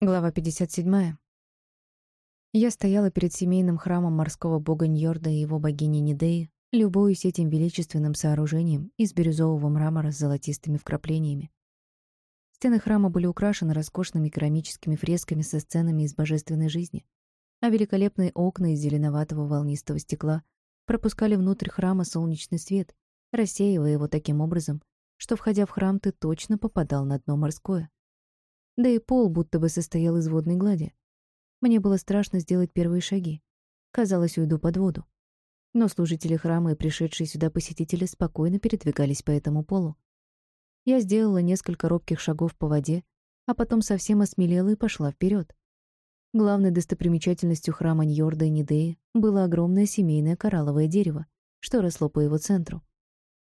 Глава 57. Я стояла перед семейным храмом морского бога Ньорда и его богини Нидеи, любуясь этим величественным сооружением из бирюзового мрамора с золотистыми вкраплениями. Стены храма были украшены роскошными керамическими фресками со сценами из божественной жизни, а великолепные окна из зеленоватого волнистого стекла пропускали внутрь храма солнечный свет, рассеивая его таким образом, что, входя в храм, ты точно попадал на дно морское да и пол будто бы состоял из водной глади. Мне было страшно сделать первые шаги. Казалось, уйду под воду. Но служители храма и пришедшие сюда посетители спокойно передвигались по этому полу. Я сделала несколько робких шагов по воде, а потом совсем осмелела и пошла вперед. Главной достопримечательностью храма Ньорда и Нидеи было огромное семейное коралловое дерево, что росло по его центру.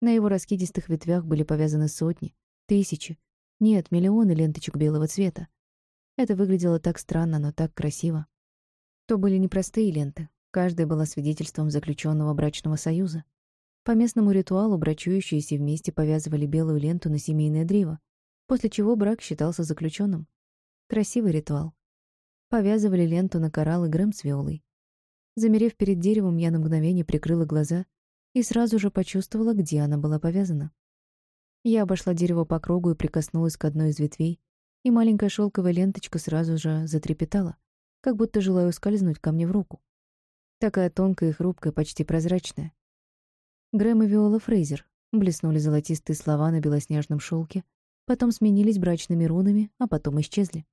На его раскидистых ветвях были повязаны сотни, тысячи, нет, миллионы ленточек белого цвета. Это выглядело так странно, но так красиво. То были непростые ленты. Каждая была свидетельством заключенного брачного союза. По местному ритуалу брачующиеся вместе повязывали белую ленту на семейное древо, после чего брак считался заключенным. Красивый ритуал. Повязывали ленту на кораллы Грэм с Виолой. Замерев перед деревом, я на мгновение прикрыла глаза и сразу же почувствовала, где она была повязана. Я обошла дерево по кругу и прикоснулась к одной из ветвей, и маленькая шелковая ленточка сразу же затрепетала, как будто желая ускользнуть ко мне в руку. Такая тонкая и хрупкая, почти прозрачная. Грэм и Виола Фрейзер блеснули золотистые слова на белоснежном шелке, потом сменились брачными рунами, а потом исчезли.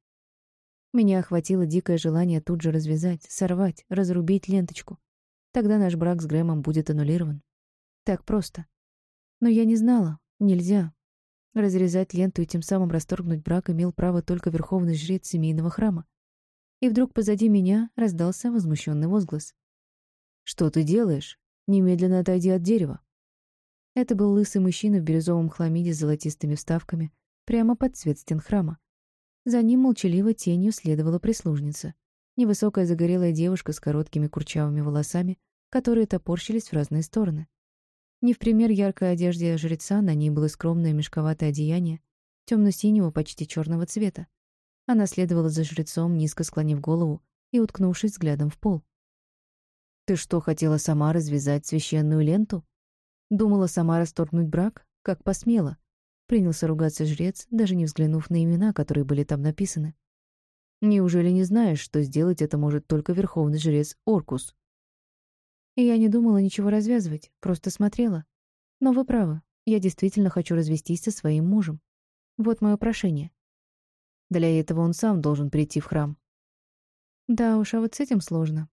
Меня охватило дикое желание тут же развязать, сорвать, разрубить ленточку. Тогда наш брак с Грэмом будет аннулирован. Так просто. Но я не знала, Нельзя. Разрезать ленту и тем самым расторгнуть брак имел право только верховный жрец семейного храма. И вдруг позади меня раздался возмущенный возглас. «Что ты делаешь? Немедленно отойди от дерева». Это был лысый мужчина в бирюзовом хламиде с золотистыми вставками, прямо под цвет стен храма. За ним молчаливо тенью следовала прислужница. Невысокая загорелая девушка с короткими курчавыми волосами, которые топорщились в разные стороны. Не в пример яркой одежде жреца, на ней было скромное мешковатое одеяние, темно-синего, почти черного цвета. Она следовала за жрецом, низко склонив голову и уткнувшись взглядом в пол. «Ты что, хотела сама развязать священную ленту? Думала сама расторгнуть брак? Как посмела?» Принялся ругаться жрец, даже не взглянув на имена, которые были там написаны. «Неужели не знаешь, что сделать это может только верховный жрец Оркус?» И я не думала ничего развязывать, просто смотрела. Но вы правы, я действительно хочу развестись со своим мужем. Вот мое прошение. Для этого он сам должен прийти в храм. Да уж, а вот с этим сложно.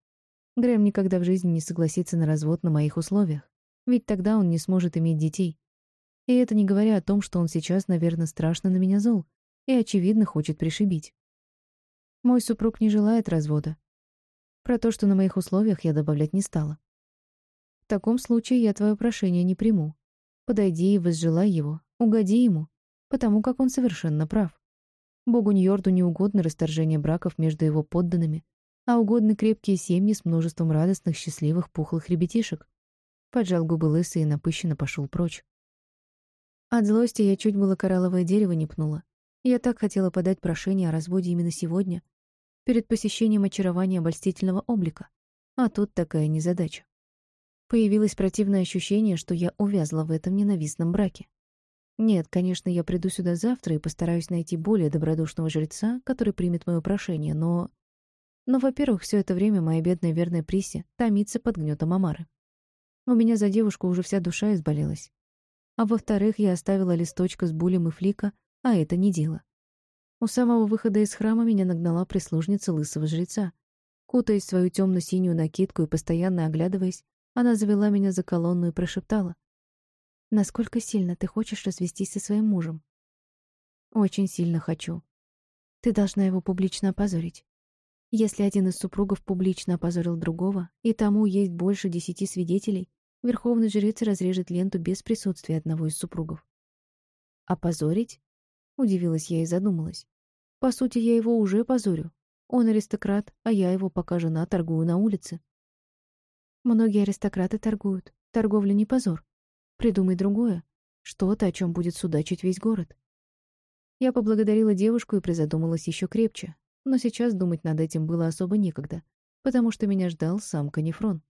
Грэм никогда в жизни не согласится на развод на моих условиях, ведь тогда он не сможет иметь детей. И это не говоря о том, что он сейчас, наверное, страшно на меня зол и, очевидно, хочет пришибить. Мой супруг не желает развода. Про то, что на моих условиях, я добавлять не стала. В таком случае я твое прошение не приму. Подойди и возжелай его, угоди ему, потому как он совершенно прав. Богу Ньорду не угодно расторжение браков между его подданными, а угодны крепкие семьи с множеством радостных, счастливых, пухлых ребятишек. Поджал губы лысый и напыщенно пошел прочь. От злости я чуть было коралловое дерево не пнула. Я так хотела подать прошение о разводе именно сегодня, перед посещением очарования обольстительного облика. А тут такая незадача. Появилось противное ощущение, что я увязла в этом ненавистном браке. Нет, конечно, я приду сюда завтра и постараюсь найти более добродушного жреца, который примет мое прошение, но... Но, во-первых, все это время моя бедная верная Приси томится под гнетом Амары. У меня за девушку уже вся душа изболелась. А во-вторых, я оставила листочка с булем и флика, а это не дело. У самого выхода из храма меня нагнала прислужница лысого жреца. Кутаясь в свою темно-синюю накидку и постоянно оглядываясь, она завела меня за колонну и прошептала. «Насколько сильно ты хочешь развестись со своим мужем?» «Очень сильно хочу. Ты должна его публично опозорить. Если один из супругов публично опозорил другого, и тому есть больше десяти свидетелей, верховный жрец разрежет ленту без присутствия одного из супругов. «Опозорить?» — удивилась я и задумалась. «По сути, я его уже позорю. Он аристократ, а я его, пока жена, торгую на улице. Многие аристократы торгуют. Торговля не позор. Придумай другое. Что-то, о чем будет судачить весь город. Я поблагодарила девушку и призадумалась еще крепче. но сейчас думать над этим было особо некогда, потому что меня ждал сам Канифрон.